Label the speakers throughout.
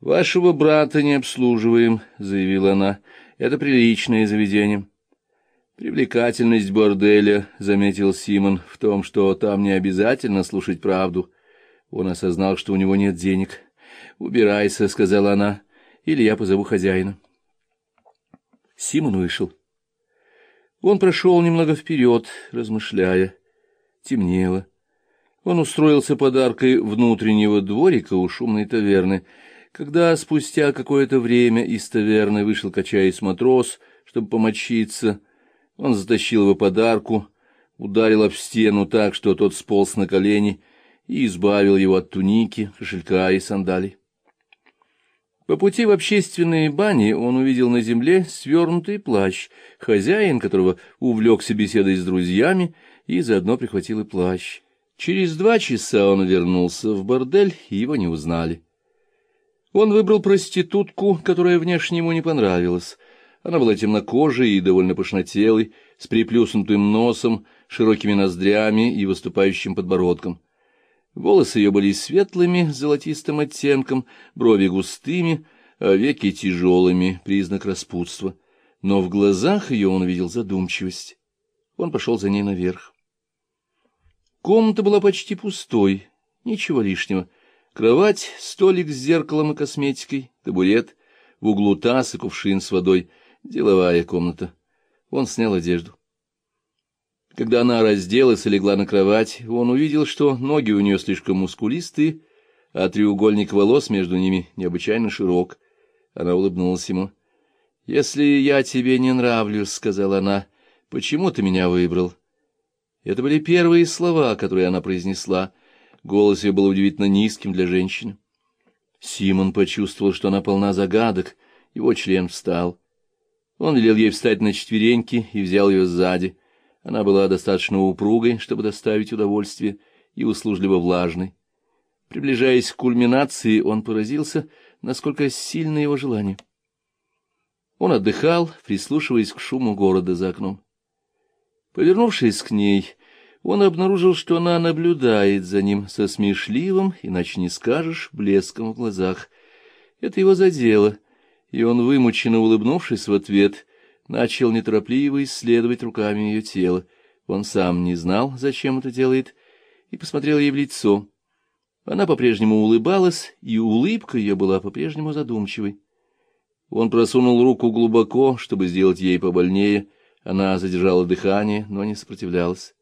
Speaker 1: — Вашего брата не обслуживаем, — заявила она. — Это приличное заведение. Привлекательность борделя, — заметил Симон, — в том, что там не обязательно слушать правду. Он осознал, что у него нет денег. — Убирайся, — сказала она, — или я позову хозяина. Симон вышел. Он прошел немного вперед, размышляя. Темнело. Он устроился подаркой внутреннего дворика у шумной таверны. Когда спустя какое-то время из таверны вышел, качаясь матрос, чтобы помочиться, он затащил его подарку, ударил об стену так, что тот сполз на колени, и избавил его от туники, кошелька и сандалий. По пути в общественные бани он увидел на земле свернутый плащ, хозяин которого увлекся беседой с друзьями и заодно прихватил и плащ. Через два часа он вернулся в бордель, и его не узнали. Он выбрал проститутку, которая внешне ему не понравилась. Она была темнокожей и довольно пышнотелой, с приплюснутым носом, широкими ноздрями и выступающим подбородком. Волосы ее были светлыми, золотистым оттенком, брови густыми, а веки тяжелыми, признак распутства. Но в глазах ее он видел задумчивость. Он пошел за ней наверх. Комната была почти пустой, ничего лишнего. Кровать, столик с зеркалом и косметикой, табурет, в углу таз и кувшин с водой. Деловая комната. Он снял одежду. Когда она разделась и легла на кровать, он увидел, что ноги у нее слишком мускулистые, а треугольник волос между ними необычайно широк. Она улыбнулась ему. — Если я тебе не нравлюсь, — сказала она, — почему ты меня выбрал? Это были первые слова, которые она произнесла. Голос ее был удивительно низким для женщины. Симон почувствовал, что она полна загадок. Его член встал. Он велел ей встать на четвереньки и взял ее сзади. Она была достаточно упругой, чтобы доставить удовольствие, и услужливо влажной. Приближаясь к кульминации, он поразился, насколько сильно его желание. Он отдыхал, прислушиваясь к шуму города за окном. Повернувшись к ней, он обнаружил, что она наблюдает за ним со смешливым, иначе не скажешь, блеском в глазах. Это его задело, и он, вымученно улыбнувшись в ответ, начал неторопливо исследовать руками ее тело. Он сам не знал, зачем это делает, и посмотрел ей в лицо. Она по-прежнему улыбалась, и улыбка ее была по-прежнему задумчивой. Он просунул руку глубоко, чтобы сделать ей побольнее. Она задержала дыхание, но не сопротивлялась. —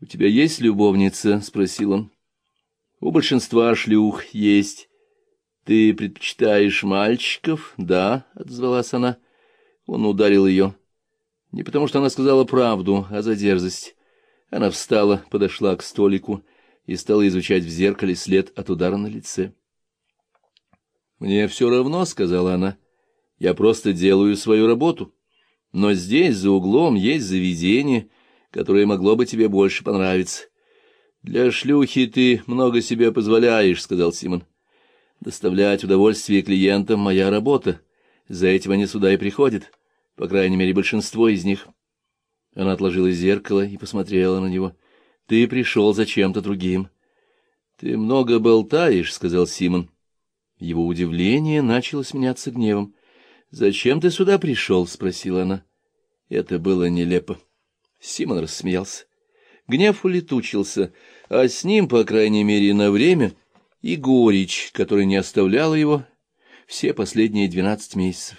Speaker 1: У тебя есть любовница? — спросил он. — У большинства шлюх есть. — Ты предпочитаешь мальчиков? — Да, — отозвалась она. — он ударил ее. Не потому, что она сказала правду, а за дерзость. Она встала, подошла к столику и стала изучать в зеркале след от удара на лице. «Мне все равно», — сказала она, — «я просто делаю свою работу. Но здесь, за углом, есть заведение, которое могло бы тебе больше понравиться». «Для шлюхи ты много себе позволяешь», — сказал Симон. «Доставлять удовольствие клиентам — моя работа. За этим они сюда и приходят по крайней мере, большинство из них. Она отложила зеркало и посмотрела на него. — Ты пришел за чем-то другим. — Ты много болтаешь, — сказал Симон. Его удивление начало сменяться гневом. — Зачем ты сюда пришел? — спросила она. Это было нелепо. Симон рассмеялся. Гнев улетучился, а с ним, по крайней мере, на время, и горечь, которая не оставляла его все последние двенадцать месяцев.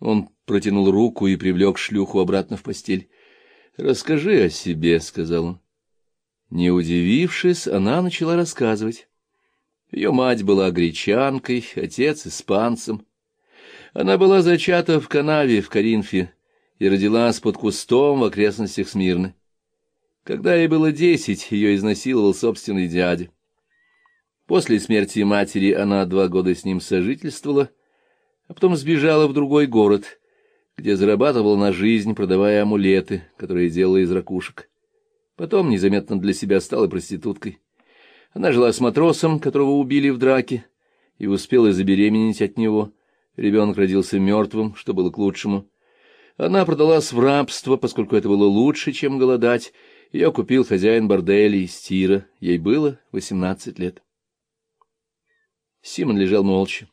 Speaker 1: Он протянул руку и привлек шлюху обратно в постель. — Расскажи о себе, — сказал он. Не удивившись, она начала рассказывать. Ее мать была гречанкой, отец — испанцем. Она была зачата в канаве в Коринфе и родилась под кустом в окрестностях Смирны. Когда ей было десять, ее изнасиловал собственный дядя. После смерти матери она два года с ним сожительствовала, а потом сбежала в другой город — где зарабатывал на жизнь, продавая амулеты, которые делала из ракушек. Потом незаметно для себя стала проституткой. Она жила с матросом, которого убили в драке, и успела забеременеть от него. Ребенок родился мертвым, что было к лучшему. Она продалась в рабство, поскольку это было лучше, чем голодать. Ее купил хозяин борделя из Тира. Ей было восемнадцать лет. Симон лежал молча.